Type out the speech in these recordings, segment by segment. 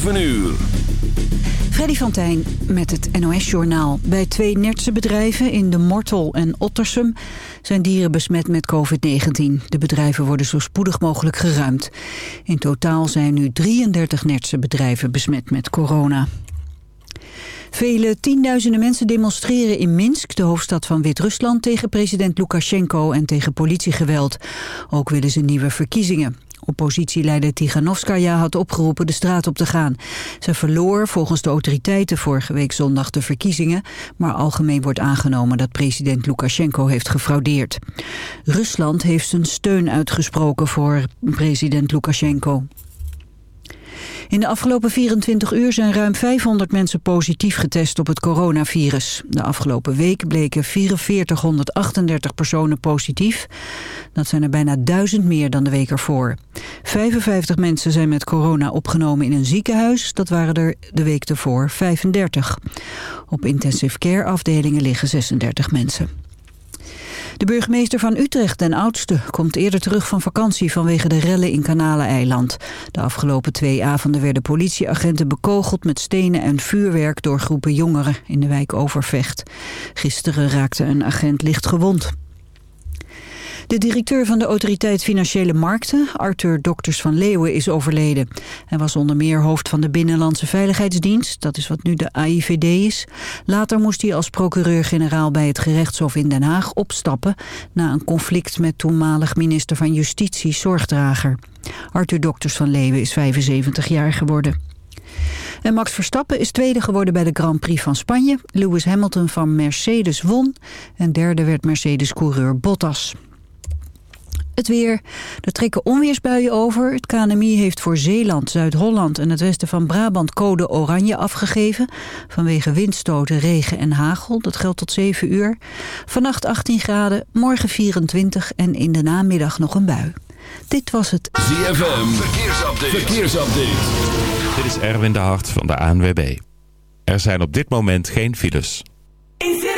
7 uur. Freddy van Tijn met het NOS-journaal. Bij twee Nertse bedrijven in de Mortel en Ottersum zijn dieren besmet met COVID-19. De bedrijven worden zo spoedig mogelijk geruimd. In totaal zijn nu 33 Nertse bedrijven besmet met corona. Vele tienduizenden mensen demonstreren in Minsk, de hoofdstad van Wit-Rusland, tegen president Lukashenko en tegen politiegeweld. Ook willen ze nieuwe verkiezingen. Oppositieleider Tiganovskaya had opgeroepen de straat op te gaan. Ze verloor volgens de autoriteiten vorige week zondag de verkiezingen... maar algemeen wordt aangenomen dat president Lukashenko heeft gefraudeerd. Rusland heeft zijn steun uitgesproken voor president Lukashenko. In de afgelopen 24 uur zijn ruim 500 mensen positief getest op het coronavirus. De afgelopen week bleken 4438 personen positief. Dat zijn er bijna 1000 meer dan de week ervoor. 55 mensen zijn met corona opgenomen in een ziekenhuis. Dat waren er de week ervoor 35. Op intensive care afdelingen liggen 36 mensen. De burgemeester van Utrecht, den oudste, komt eerder terug van vakantie vanwege de rellen in Kanaleneiland. De afgelopen twee avonden werden politieagenten bekogeld met stenen en vuurwerk door groepen jongeren in de wijk Overvecht. Gisteren raakte een agent licht gewond. De directeur van de Autoriteit Financiële Markten, Arthur Dokters van Leeuwen, is overleden. Hij was onder meer hoofd van de Binnenlandse Veiligheidsdienst, dat is wat nu de AIVD is. Later moest hij als procureur-generaal bij het gerechtshof in Den Haag opstappen... na een conflict met toenmalig minister van Justitie, Zorgdrager. Arthur Dokters van Leeuwen is 75 jaar geworden. En Max Verstappen is tweede geworden bij de Grand Prix van Spanje. Lewis Hamilton van Mercedes won. En derde werd Mercedes-coureur Bottas. Het weer. Er trekken onweersbuien over. Het KNMI heeft voor Zeeland, Zuid-Holland en het westen van Brabant code oranje afgegeven. Vanwege windstoten, regen en hagel. Dat geldt tot 7 uur. Vannacht 18 graden, morgen 24 en in de namiddag nog een bui. Dit was het ZFM. Verkeersupdate. Verkeersupdate. Dit is Erwin de Hart van de ANWB. Er zijn op dit moment geen files. In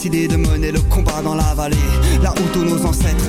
Décidé de mener le combat dans la vallée. Là où tous nos ancêtres,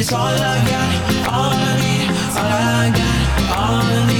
It's all I got, all I need, all I got, all I need.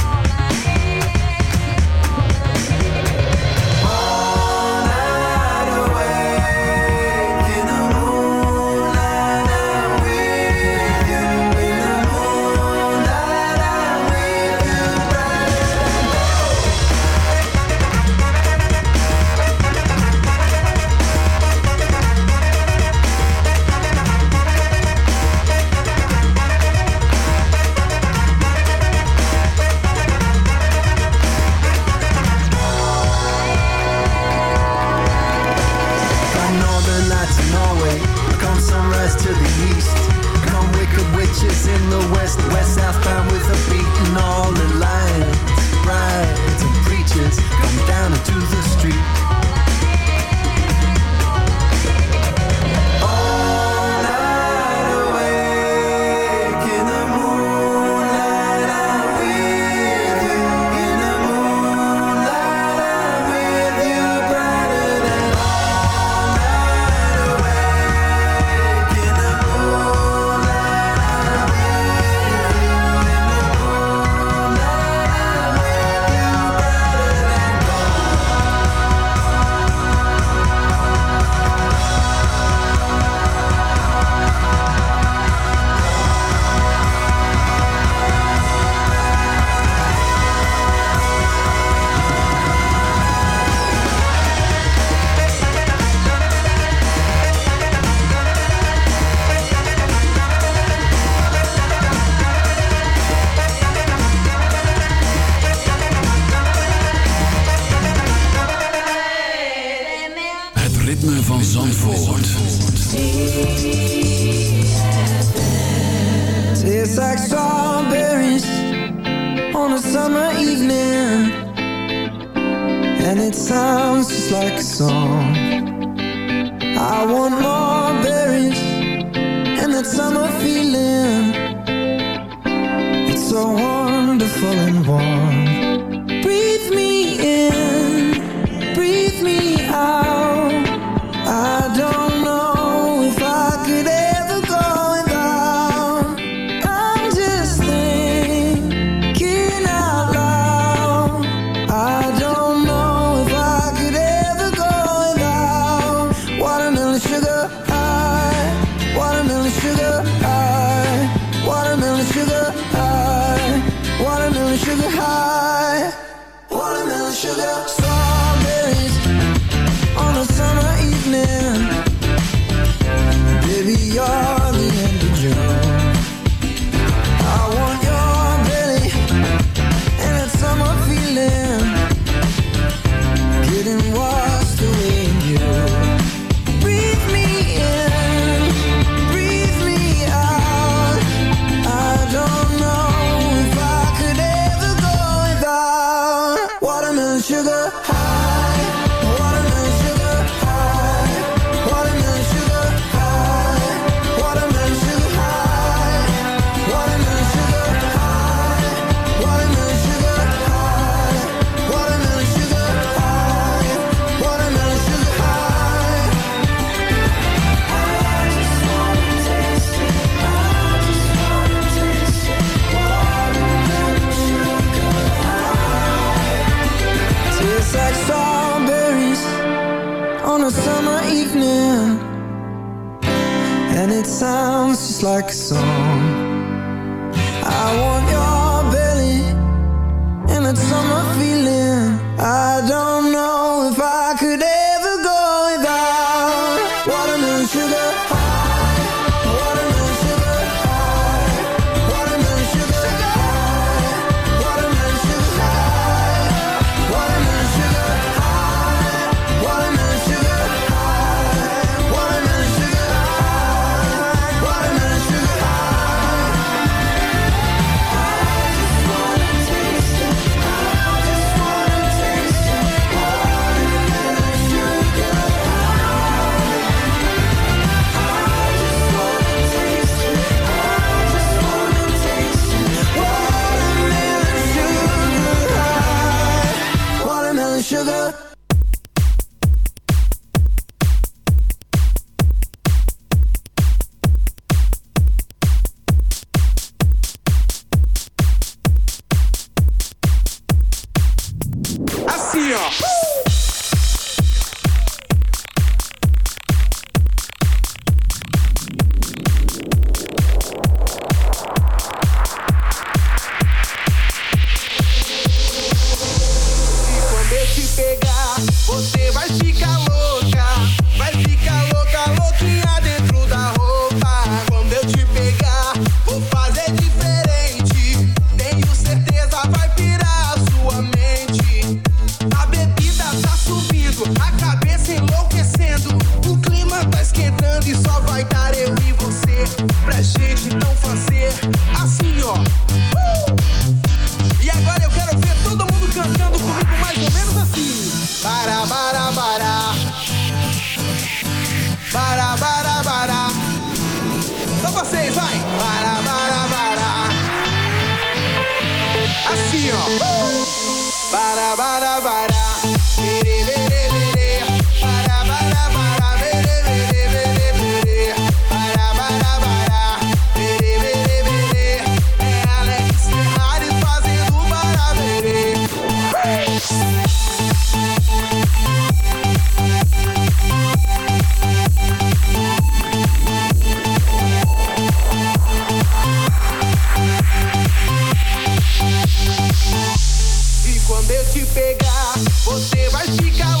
sugar. So like song quando eu te pegar, você vai ficar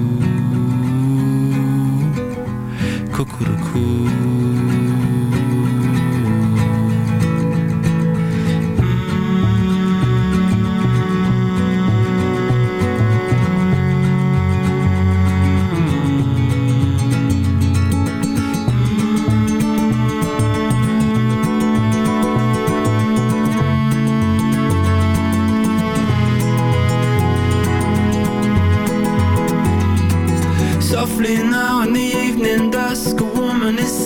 kukuruku.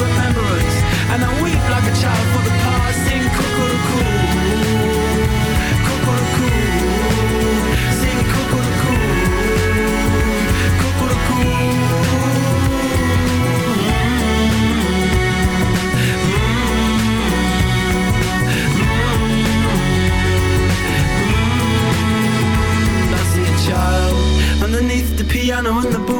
remembrance. And I weep like a child for the past. Sing I see a child underneath the piano and the boom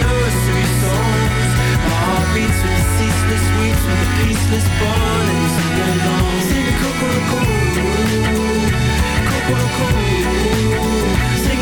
with peaceless. Sing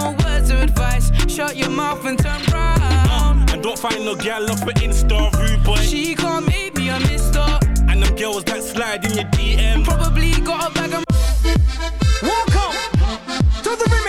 words of advice. Shut your mouth and turn round. Uh, and don't find no gal off of Insta, rude boy. She can't make me a mister. And them girls that slide in your DM. Probably got a bag of. Welcome to the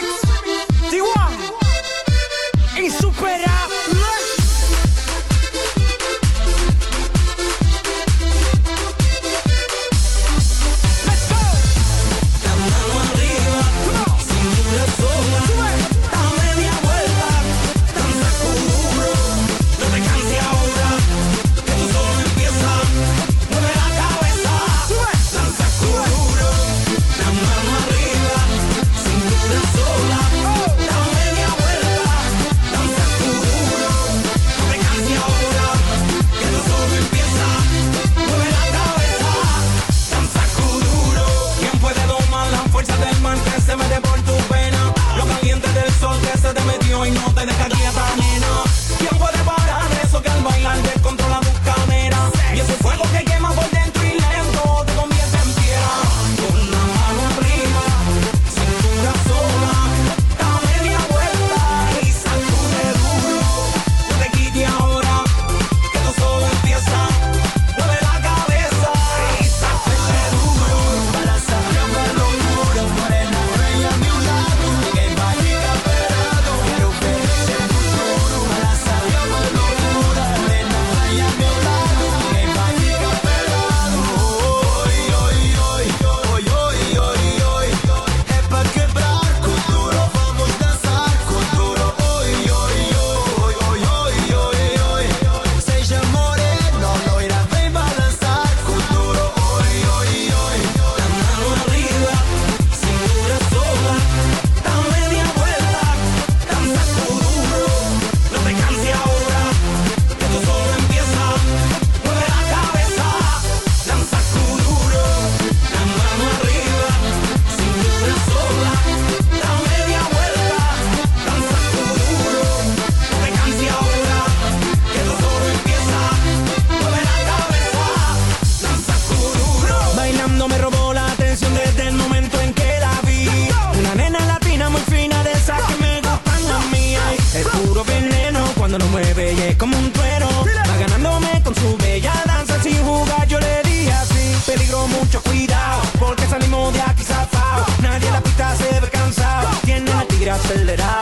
I